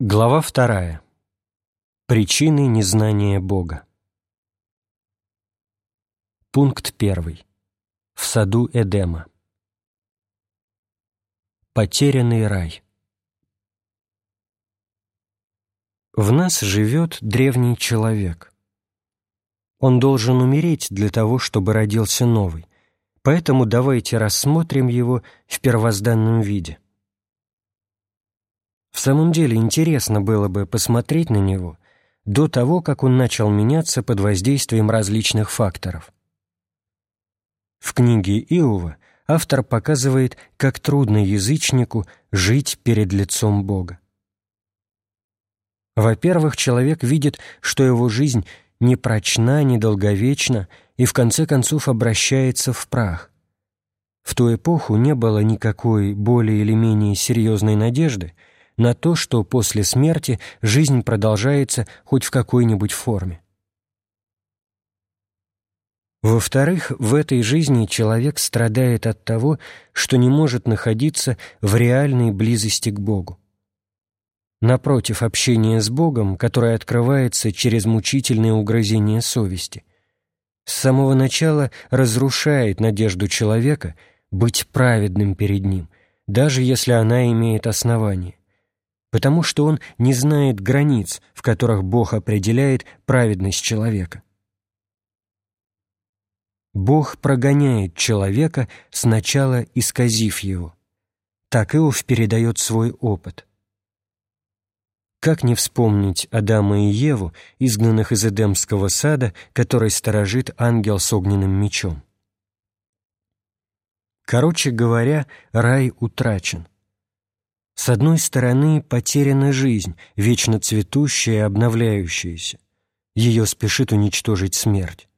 Глава вторая. Причины незнания Бога. Пункт первый. В саду Эдема. Потерянный рай. В нас живет древний человек. Он должен умереть для того, чтобы родился новый, поэтому давайте рассмотрим его в первозданном виде. В самом деле интересно было бы посмотреть на него до того, как он начал меняться под воздействием различных факторов. В книге Иова автор показывает, как трудно язычнику жить перед лицом Бога. Во-первых, человек видит, что его жизнь не прочна, не долговечна и в конце концов обращается в прах. В ту эпоху не было никакой более или менее серьезной надежды – на то, что после смерти жизнь продолжается хоть в какой-нибудь форме. Во-вторых, в этой жизни человек страдает от того, что не может находиться в реальной близости к Богу. Напротив, общение с Богом, которое открывается через мучительные угрызения совести, с самого начала разрушает надежду человека быть праведным перед Ним, даже если она имеет основание потому что он не знает границ, в которых Бог определяет праведность человека. Бог прогоняет человека, сначала исказив его. Так Иов передает свой опыт. Как не вспомнить Адама и Еву, изгнанных из Эдемского сада, который сторожит ангел с огненным мечом? Короче говоря, рай утрачен – с одной стороны, потеряна жизнь, вечно цветущая и обновляющаяся. Ее спешит уничтожить смерть.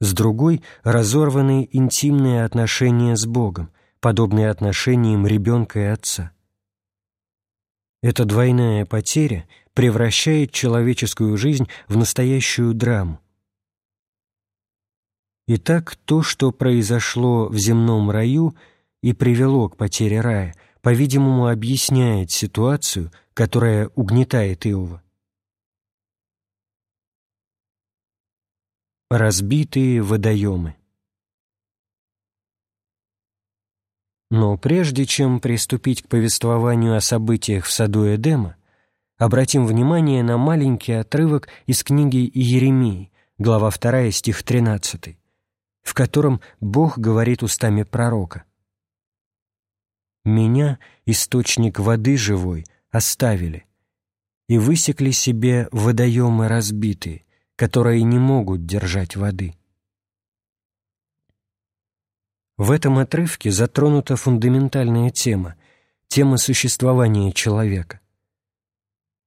С другой — разорваны интимные отношения с Богом, подобные отношениям ребенка и отца. Эта двойная потеря превращает человеческую жизнь в настоящую драму. Итак, то, что произошло в земном раю и привело к потере рая — по-видимому, объясняет ситуацию, которая угнетает Иова. Разбитые водоемы Но прежде чем приступить к повествованию о событиях в саду Эдема, обратим внимание на маленький отрывок из книги Иеремии, глава 2, стих 13, в котором Бог говорит устами пророка – меня, источник воды живой, оставили и высекли себе водоемы разбитые, которые не могут держать воды. В этом отрывке затронута фундаментальная тема, тема существования человека.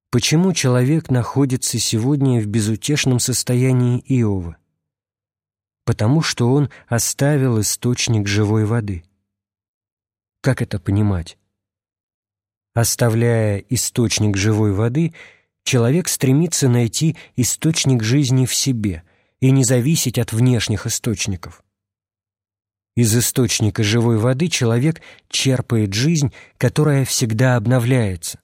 Почему человек находится сегодня в безутешном состоянии Иова? Потому что он оставил источник живой воды – как это понимать? Оставляя источник живой воды, человек стремится найти источник жизни в себе и не зависеть от внешних источников. Из источника живой воды человек черпает жизнь, которая всегда обновляется.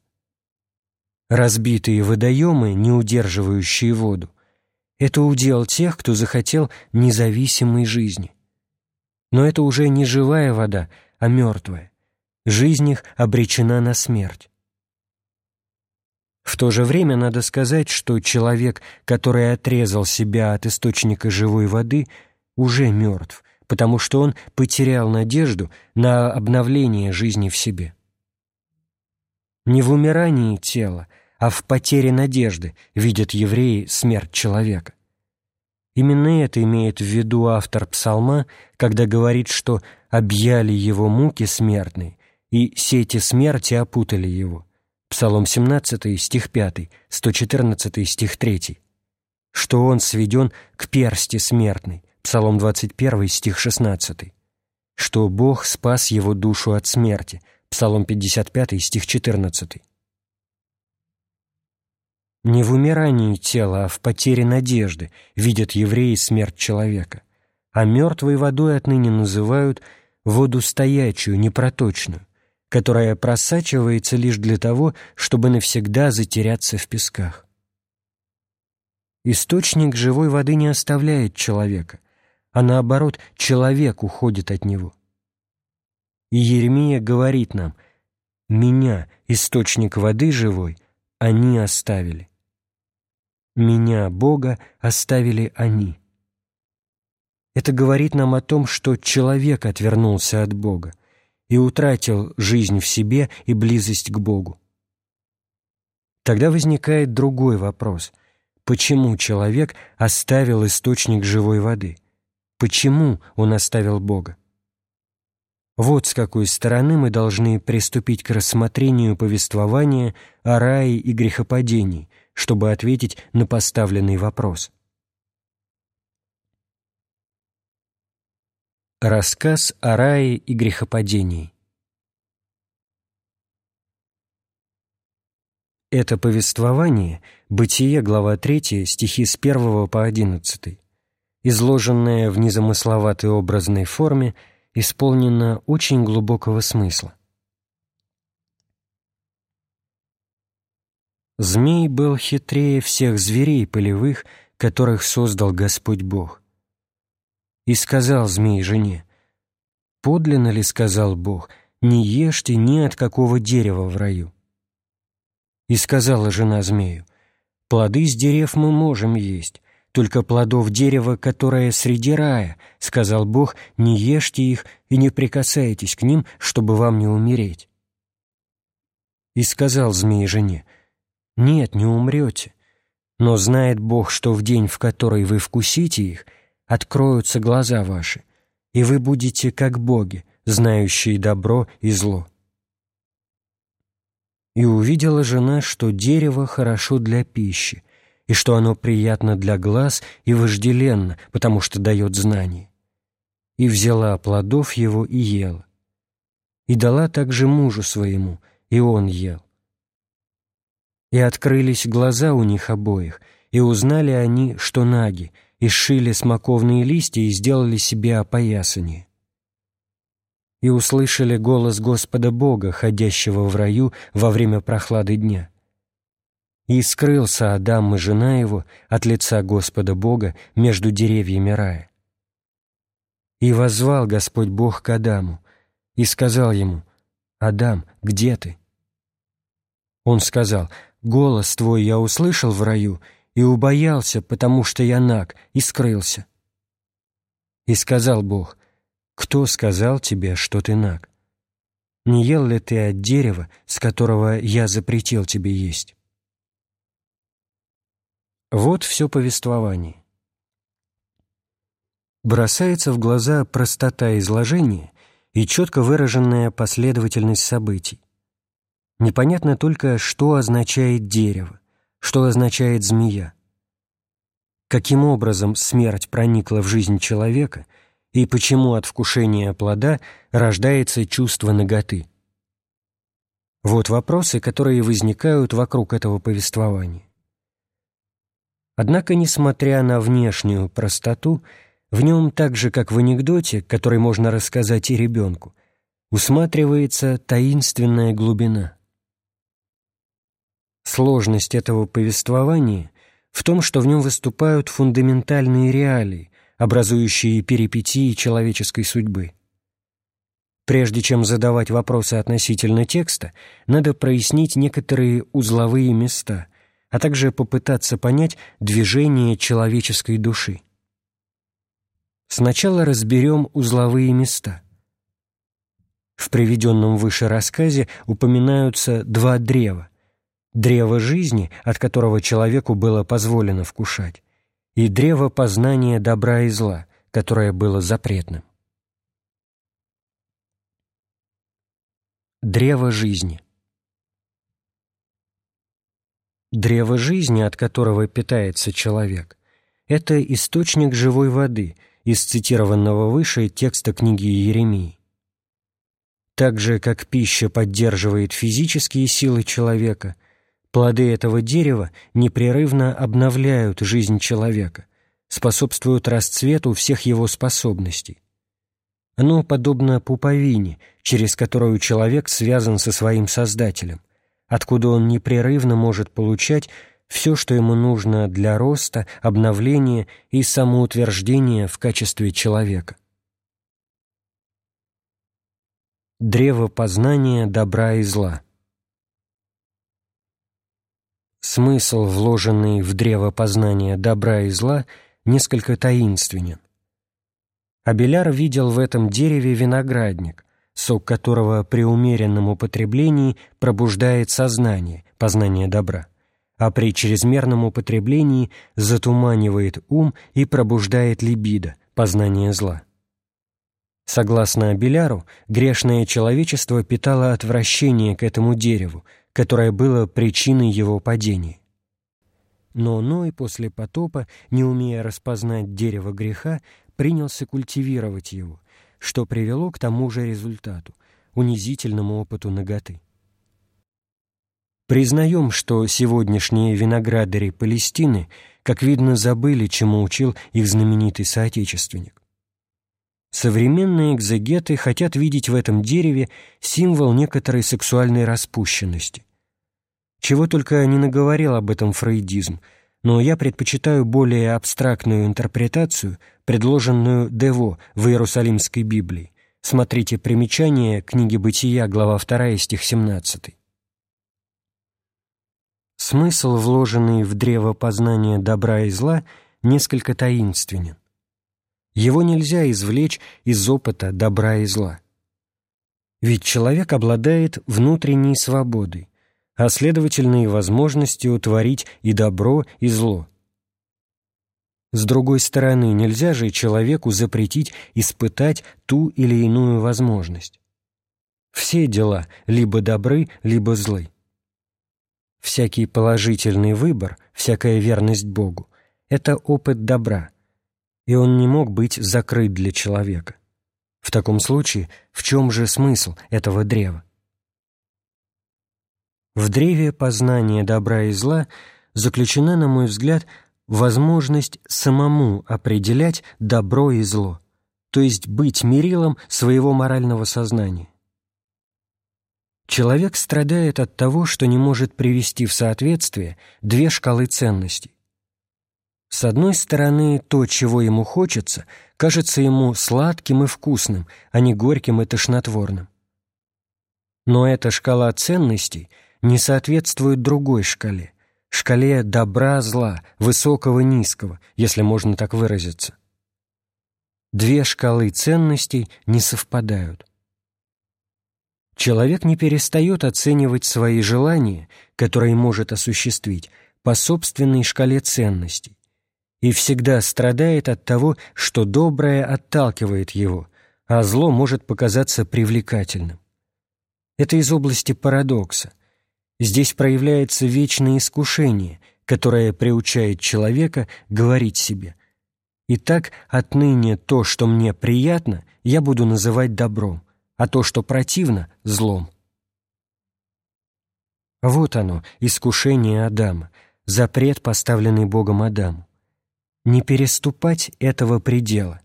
Разбитые водоемы, не удерживающие воду, это удел тех, кто захотел независимой жизни. Но это уже не живая вода, а мертвая. Жизнь их обречена на смерть. В то же время надо сказать, что человек, который отрезал себя от источника живой воды, уже мертв, потому что он потерял надежду на обновление жизни в себе. Не в умирании тела, а в потере надежды видят евреи смерть человека. Именно это имеет в виду автор псалма, когда говорит, что «объяли его муки смертные, и сети смерти опутали его». Псалом 17, стих 5, 114, стих 3. Что он сведен к персти смертной. Псалом 21, стих 16. Что Бог спас его душу от смерти. Псалом 55, стих 14. Не в умирании тела, а в потере надежды видят евреи смерть человека, а мертвой водой отныне называют воду стоячую, непроточную, которая просачивается лишь для того, чтобы навсегда затеряться в песках. Источник живой воды не оставляет человека, а наоборот, человек уходит от него. И Еремия говорит нам, «Меня, источник воды живой, они оставили. Меня, Бога, оставили они». Это говорит нам о том, что человек отвернулся от Бога и утратил жизнь в себе и близость к Богу. Тогда возникает другой вопрос. Почему человек оставил источник живой воды? Почему он оставил Бога? Вот с какой стороны мы должны приступить к рассмотрению повествования о рае и грехопадении, чтобы ответить на поставленный вопрос. Рассказ о рае и грехопадении Это повествование, Бытие, глава 3, стихи с 1 по 11, изложенное в незамысловатой образной форме, исполнено очень глубокого смысла. Змей был хитрее всех зверей полевых, которых создал Господь Бог. И сказал змей жене, «Подлинно ли, — сказал Бог, — не ешьте ни от какого дерева в раю?» И сказала жена змею, «Плоды с дерев мы можем есть, только плодов дерева, которое среди рая, — сказал Бог, — не ешьте их и не прикасайтесь к ним, чтобы вам не умереть». И сказал змей жене, «Нет, не умрете, но знает Бог, что в день, в который вы вкусите их, откроются глаза ваши, и вы будете как боги, знающие добро и зло. И увидела жена, что дерево хорошо для пищи, и что оно приятно для глаз и вожделенно, потому что дает знание. И взяла плодов его и ела. И дала также мужу своему, и он ел. И открылись глаза у них обоих, и узнали они, что наги, и сшили смоковные листья и сделали себе опоясание. И услышали голос Господа Бога, ходящего в раю во время прохлады дня. И скрылся Адам и жена его от лица Господа Бога между деревьями рая. И воззвал Господь Бог к Адаму и сказал ему, «Адам, где ты?» Он сказал, «Голос твой я услышал в раю, и убоялся, потому что я наг, и скрылся. И сказал Бог, «Кто сказал тебе, что ты наг? Не ел ли ты от дерева, с которого я запретил тебе есть?» Вот все повествование. Бросается в глаза простота изложения и четко выраженная последовательность событий. Непонятно только, что означает дерево что означает змея. Каким образом смерть проникла в жизнь человека и почему от вкушения плода рождается чувство наготы. Вот вопросы, которые возникают вокруг этого повествования. Однако, несмотря на внешнюю простоту, в нем, так же как в анекдоте, который можно рассказать и ребенку, усматривается таинственная глубина. Сложность этого повествования в том, что в нем выступают фундаментальные реалии, образующие перипетии человеческой судьбы. Прежде чем задавать вопросы относительно текста, надо прояснить некоторые узловые места, а также попытаться понять движение человеческой души. Сначала разберем узловые места. В приведенном выше рассказе упоминаются два древа древо жизни, от которого человеку было позволено вкушать, и древо познания добра и зла, которое было запретным. Древо жизни Древо жизни, от которого питается человек, это источник живой воды из цитированного выше текста книги Еремии. Так же, как пища поддерживает физические силы человека – Плоды этого дерева непрерывно обновляют жизнь человека, способствуют расцвету всех его способностей. Оно подобно пуповине, через которую человек связан со своим Создателем, откуда он непрерывно может получать все, что ему нужно для роста, обновления и самоутверждения в качестве человека. Древо познания добра и зла Смысл, вложенный в древо познания добра и зла, несколько таинственен. Абеляр видел в этом дереве виноградник, сок которого при умеренном употреблении пробуждает сознание, познание добра, а при чрезмерном употреблении затуманивает ум и пробуждает либидо, познание зла. Согласно Абеляру, грешное человечество питало отвращение к этому дереву, которое было причиной его падения. Но Ной после потопа, не умея распознать дерево греха, принялся культивировать его, что привело к тому же результату – унизительному опыту наготы. Признаем, что сегодняшние виноградари Палестины, как видно, забыли, чему учил их знаменитый соотечественник. Современные экзегеты хотят видеть в этом дереве символ некоторой сексуальной распущенности. Чего только не наговорил об этом фрейдизм – но я предпочитаю более абстрактную интерпретацию, предложенную Дево в Иерусалимской Библии. Смотрите примечание книги «Бытия», глава 2, стих 17. Смысл, вложенный в древо познания добра и зла, несколько таинственен. Его нельзя извлечь из опыта добра и зла. Ведь человек обладает внутренней свободой, а следовательно и возможностью творить и добро, и зло. С другой стороны, нельзя же человеку запретить испытать ту или иную возможность. Все дела либо добры, либо злы. Всякий положительный выбор, всякая верность Богу — это опыт добра, и он не мог быть закрыт для человека. В таком случае, в чем же смысл этого древа? В древе познания добра и зла заключена, на мой взгляд, возможность самому определять добро и зло, то есть быть мерилом своего морального сознания. Человек страдает от того, что не может привести в соответствие две шкалы ценностей. С одной стороны, то, чего ему хочется, кажется ему сладким и вкусным, а не горьким и тошнотворным. Но эта шкала ценностей — не соответствует другой шкале, шкале добра-зла, высокого-низкого, если можно так выразиться. Две шкалы ценностей не совпадают. Человек не перестает оценивать свои желания, которые может осуществить, по собственной шкале ценностей, и всегда страдает от того, что доброе отталкивает его, а зло может показаться привлекательным. Это из области парадокса – Здесь проявляется вечное искушение, которое приучает человека говорить себе «Итак, отныне то, что мне приятно, я буду называть добром, а то, что противно – злом». Вот оно, искушение Адама, запрет, поставленный Богом Адаму. Не переступать этого предела,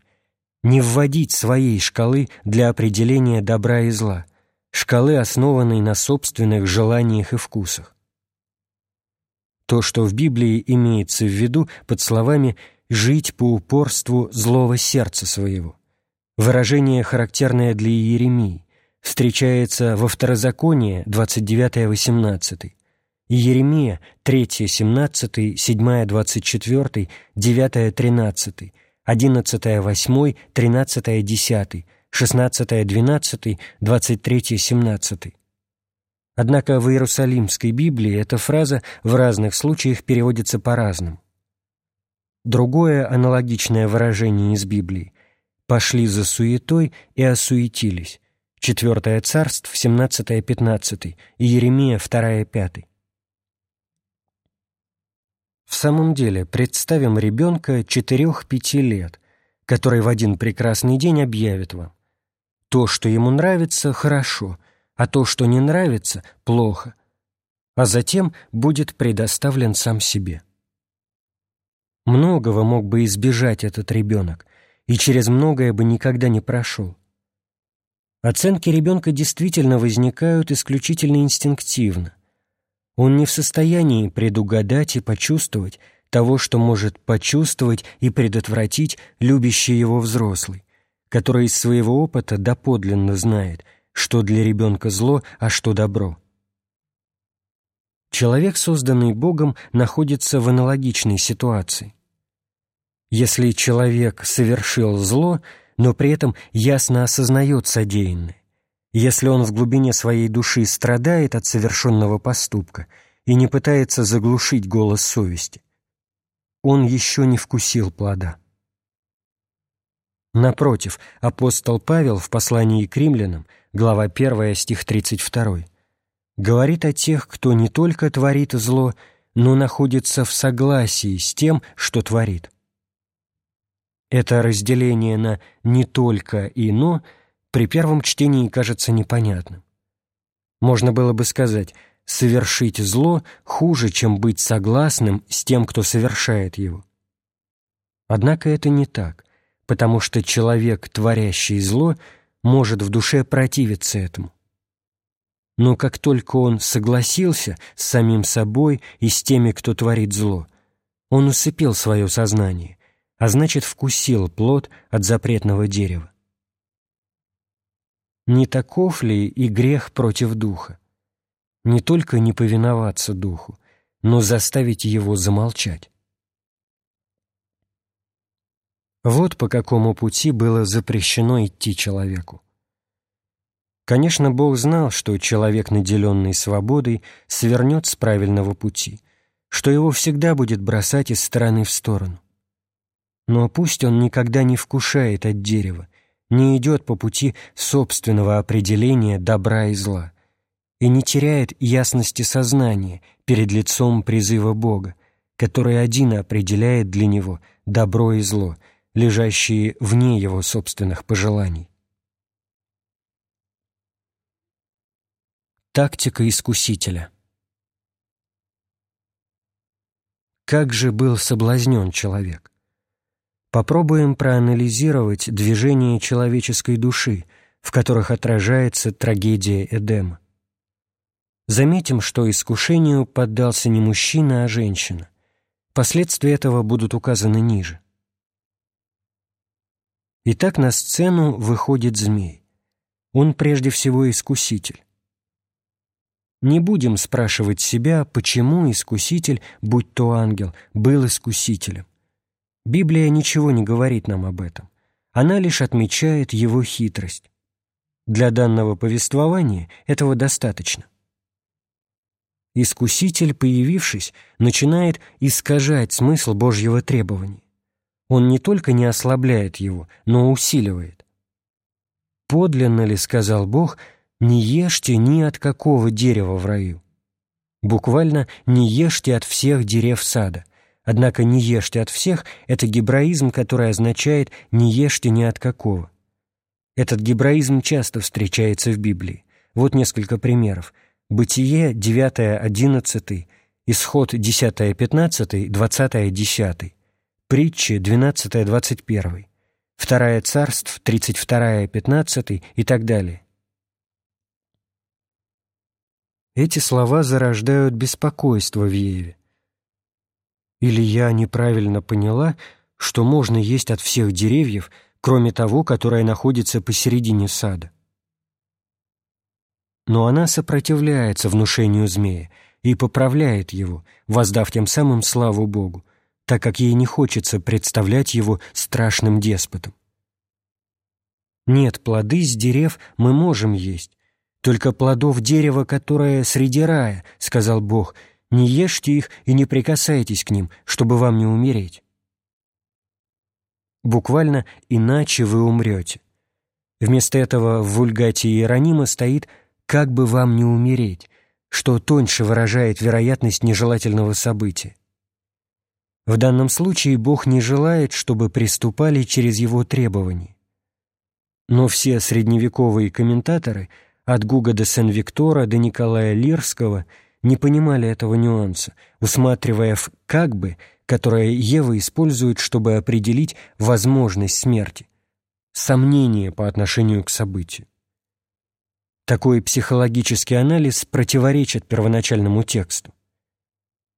не вводить своей шкалы для определения добра и зла, шкалы, основанной на собственных желаниях и вкусах. То, что в Библии имеется в виду под словами «жить по упорству злого сердца своего», выражение, характерное для Иеремии, встречается во Второзаконии 29-18, Иеремия 3-17, 7-24, 9-13, 11-8, 13-10, 16-12, 23-17. Однако в Иерусалимской Библии эта фраза в разных случаях переводится по-разному. Другое аналогичное выражение из Библии «пошли за суетой и осуетились» Четвертое царство, 17-15, и Еремия, 2-5. В самом деле, представим ребенка 4-5 лет, который в один прекрасный день объявит вам то, что ему нравится, хорошо, а то, что не нравится, плохо, а затем будет предоставлен сам себе. Многого мог бы избежать этот ребенок, и через многое бы никогда не прошел. Оценки ребенка действительно возникают исключительно инстинктивно. Он не в состоянии предугадать и почувствовать того, что может почувствовать и предотвратить любящий его взрослый, который из своего опыта доподлинно знает, что для ребенка зло, а что добро. Человек, созданный Богом, находится в аналогичной ситуации. Если человек совершил зло, но при этом ясно осознает содеянное, если он в глубине своей души страдает от совершенного поступка и не пытается заглушить голос совести, он еще не вкусил плода. Напротив, апостол Павел в послании к римлянам, глава 1, стих 32, говорит о тех, кто не только творит зло, но находится в согласии с тем, что творит. Это разделение на «не только» и «но» при первом чтении кажется непонятным. Можно было бы сказать «совершить зло хуже, чем быть согласным с тем, кто совершает его». Однако это не так, потому что человек, творящий зло, может в душе противиться этому. Но как только он согласился с самим собой и с теми, кто творит зло, он усыпил свое сознание, а значит, вкусил плод от запретного дерева. Не таков ли и грех против духа? Не только не повиноваться духу, но заставить его замолчать. Вот по какому пути было запрещено идти человеку. Конечно, Бог знал, что человек, наделенный свободой, свернет с правильного пути, что его всегда будет бросать из стороны в сторону. Но пусть он никогда не вкушает от дерева, не идет по пути собственного определения добра и зла и не теряет ясности сознания перед лицом призыва Бога, который один определяет для него добро и зло, лежащие вне его собственных пожеланий. Тактика искусителя. Как же был соблазнен человек? Попробуем проанализировать движения человеческой души, в которых отражается трагедия Эдема. Заметим, что искушению поддался не мужчина, а женщина. Последствия этого будут указаны ниже. Итак, на сцену выходит змей. Он прежде всего искуситель. Не будем спрашивать себя, почему искуситель, будь то ангел, был искусителем. Библия ничего не говорит нам об этом. Она лишь отмечает его хитрость. Для данного повествования этого достаточно. Искуситель, появившись, начинает искажать смысл Божьего требования. Он не только не ослабляет его, но усиливает. «Подлинно ли, — сказал Бог, — не ешьте ни от какого дерева в раю. Буквально «не ешьте от всех дерев сада». Однако «не ешьте от всех» — это гебраизм, который означает «не ешьте ни от какого». Этот гебраизм часто встречается в Библии. Вот несколько примеров. Бытие 9-11, Исход 10-15, 20-10, Притчи 12-21, Вторая царств 32-15 и так далее. Эти слова зарождают беспокойство в Еве. Или я неправильно поняла, что можно есть от всех деревьев, кроме того, которое находится посередине сада. Но она сопротивляется внушению змея и поправляет его, воздав тем самым славу Богу, так как ей не хочется представлять его страшным деспотом. Нет, плоды с дерев мы можем есть, только плодов дерева, которое среди рая, — сказал Бог, — не ешьте их и не прикасайтесь к ним, чтобы вам не умереть. Буквально «иначе вы умрете». Вместо этого в вульгате Иеронима стоит «как бы вам не умереть», что тоньше выражает вероятность нежелательного события. В данном случае Бог не желает, чтобы приступали через его требования. Но все средневековые комментаторы — от Гуга де Сен-Виктора до Николая Лирского не понимали этого нюанса, усматривая в «как бы», которое Ева использует, чтобы определить возможность смерти, сомнение по отношению к событию. такой психологический анализ противоречит первоначальному тексту.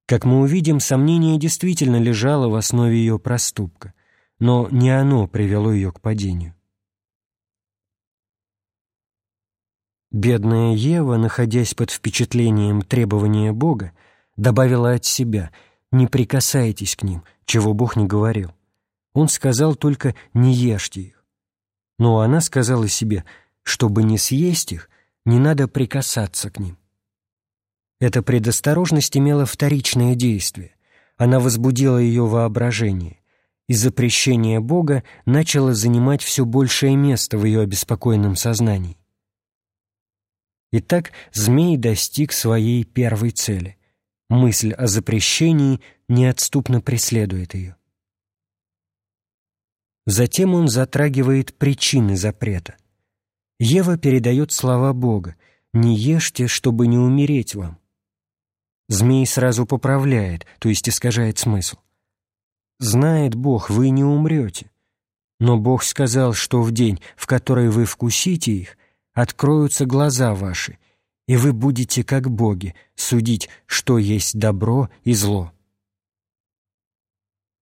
Как мы увидим, сомнение действительно лежало в основе ее проступка, но не оно привело ее к падению. Бедная Ева, находясь под впечатлением требования Бога, добавила от себя «не прикасайтесь к ним», чего Бог не говорил. Он сказал только «не ешьте их». Но она сказала себе «чтобы не съесть их, не надо прикасаться к ним». Эта предосторожность имела вторичное действие. Она возбудила ее воображение, и запрещение Бога начало занимать все большее место в ее обеспокоенном сознании. Итак, змей достиг своей первой цели. Мысль о запрещении неотступно преследует ее. Затем он затрагивает причины запрета. Ева передает слова Бога «Не ешьте, чтобы не умереть вам». Змей сразу поправляет, то есть искажает смысл. «Знает Бог, вы не умрете. Но Бог сказал, что в день, в который вы вкусите их, откроются глаза ваши, и вы будете, как боги, судить, что есть добро и зло».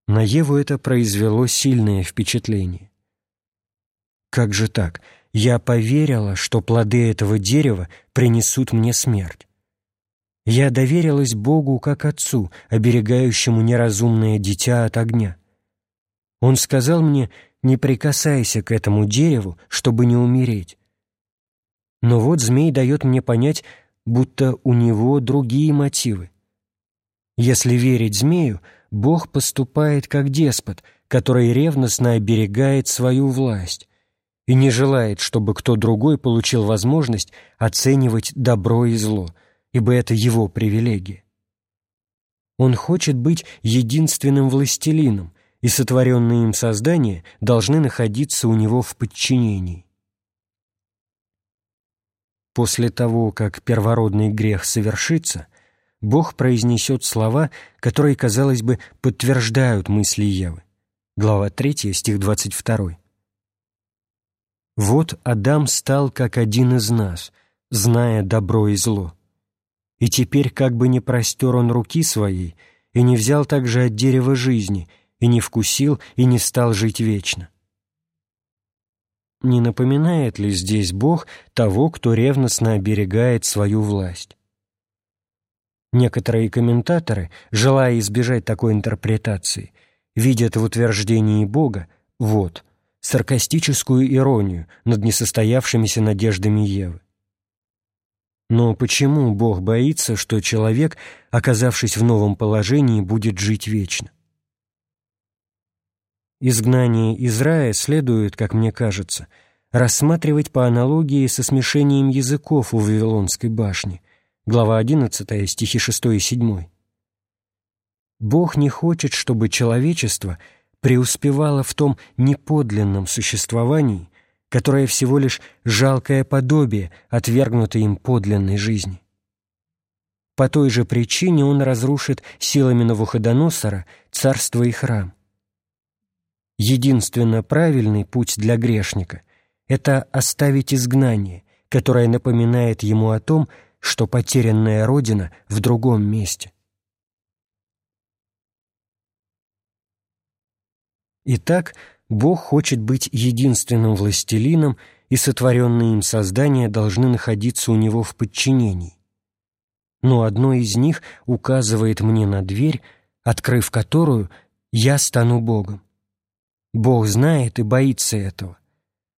На Еву это произвело сильное впечатление. «Как же так? Я поверила, что плоды этого дерева принесут мне смерть. Я доверилась Богу как Отцу, оберегающему неразумное дитя от огня. Он сказал мне, не прикасайся к этому дереву, чтобы не умереть. Но вот змей дает мне понять, будто у него другие мотивы. Если верить змею, Бог поступает как деспот, который ревностно оберегает свою власть и не желает, чтобы кто другой получил возможность оценивать добро и зло — ибо это его привилегия. Он хочет быть единственным властелином, и сотворенные им создания должны находиться у него в подчинении. После того, как первородный грех совершится, Бог произнесет слова, которые, казалось бы, подтверждают мысли Евы. Глава 3, стих 22. «Вот Адам стал как один из нас, зная добро и зло. И теперь как бы не простер он руки своей, и не взял также от дерева жизни, и не вкусил, и не стал жить вечно. Не напоминает ли здесь Бог того, кто ревностно оберегает свою власть? Некоторые комментаторы, желая избежать такой интерпретации, видят в утверждении Бога вот саркастическую иронию над несостоявшимися надеждами Евы. Но почему Бог боится, что человек, оказавшись в новом положении, будет жить вечно? Изгнание из рая следует, как мне кажется, рассматривать по аналогии со смешением языков у Вавилонской башни, глава 11, стихи 6 и 7. Бог не хочет, чтобы человечество преуспевало в том неподлинном существовании, которое всего лишь жалкое подобие отвергнутой им подлинной жизни. По той же причине он разрушит силами Навуходоносора царство и храм. Единственно правильный путь для грешника — это оставить изгнание, которое напоминает ему о том, что потерянная родина в другом месте. Итак, Бог хочет быть единственным властелином, и сотворенные им создания должны находиться у него в подчинении. Но одно из них указывает мне на дверь, открыв которую я стану Богом. Бог знает и боится этого.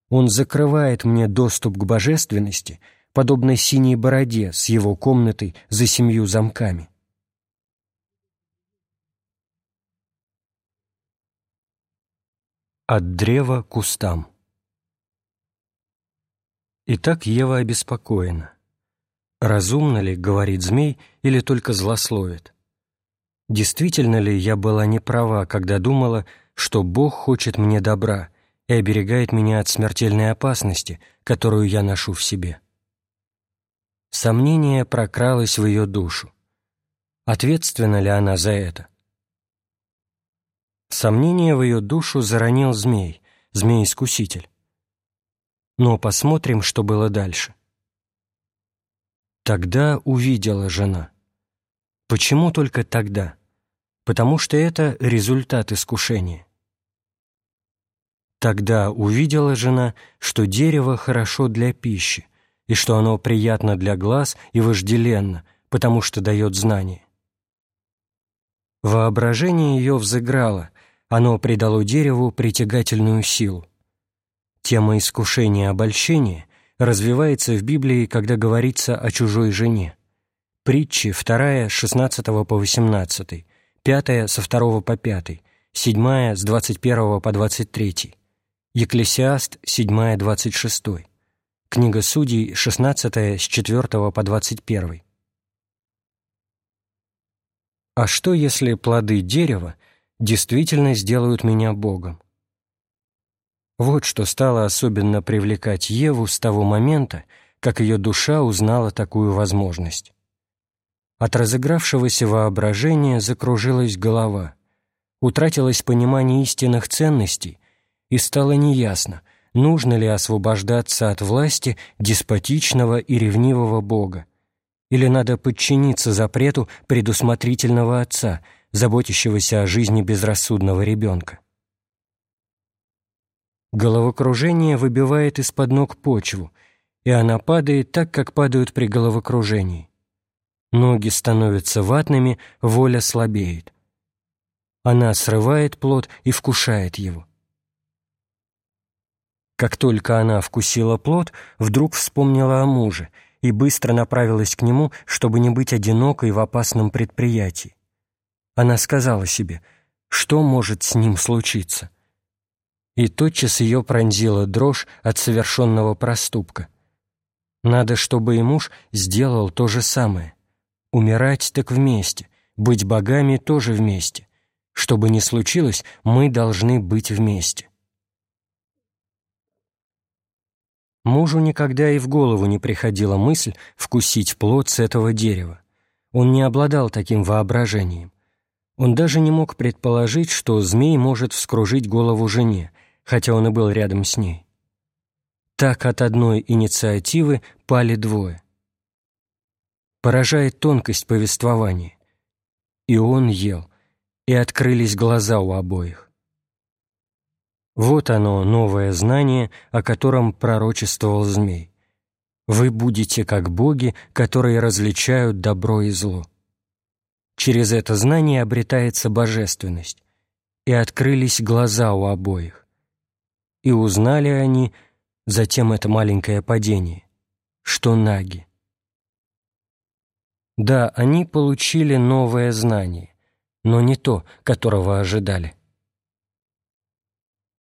Он закрывает мне доступ к божественности, подобно синей бороде с его комнатой за семью замками. От древа кустам. Итак, Ева обеспокоена. Разумно ли, говорит змей, или только злословит? Действительно ли я была не права, когда думала, что Бог хочет мне добра и оберегает меня от смертельной опасности, которую я ношу в себе? Сомнение прокралось в ее душу. Ответственна ли она за это? Сомнение в ее душу заронил змей, змей-искуситель. Но посмотрим, что было дальше. Тогда увидела жена. Почему только тогда? Потому что это результат искушения. Тогда увидела жена, что дерево хорошо для пищи, и что оно приятно для глаз и вожделенно, потому что дает знание. Воображение ее взыграло, оно придало дереву притягательную силу. Тема искушения обольщения развивается в Библии, когда говорится о чужой жене. Притчи 2, 16 по 18, 5 со 2 по 5, 7 с 21 по 23, Екклесиаст 7, 26, Книга Судей 16 с 4 по 21. А что, если плоды дерева действительно сделают меня Богом? Вот что стало особенно привлекать Еву с того момента, как ее душа узнала такую возможность. От разыгравшегося воображения закружилась голова, утратилось понимание истинных ценностей, и стало неясно, нужно ли освобождаться от власти деспотичного и ревнивого Бога, или надо подчиниться запрету предусмотрительного отца, заботящегося о жизни безрассудного ребенка. Головокружение выбивает из-под ног почву, и она падает так, как падают при головокружении. Ноги становятся ватными, воля слабеет. Она срывает плод и вкушает его. Как только она вкусила плод, вдруг вспомнила о муже и быстро направилась к нему, чтобы не быть одинокой в опасном предприятии. Она сказала себе, что может с ним случиться — и тотчас ее пронзила дрожь от совершенного проступка. Надо, чтобы и муж сделал то же самое. Умирать так вместе, быть богами тоже вместе. Что бы ни случилось, мы должны быть вместе. Мужу никогда и в голову не приходила мысль вкусить плод с этого дерева. Он не обладал таким воображением. Он даже не мог предположить, что змей может вскружить голову жене, хотя он и был рядом с ней. Так от одной инициативы пали двое. Поражает тонкость повествования. И он ел, и открылись глаза у обоих. Вот оно, новое знание, о котором пророчествовал змей. Вы будете как боги, которые различают добро и зло. Через это знание обретается божественность, и открылись глаза у обоих и узнали они, затем это маленькое падение, что наги. Да, они получили новое знание, но не то, которого ожидали.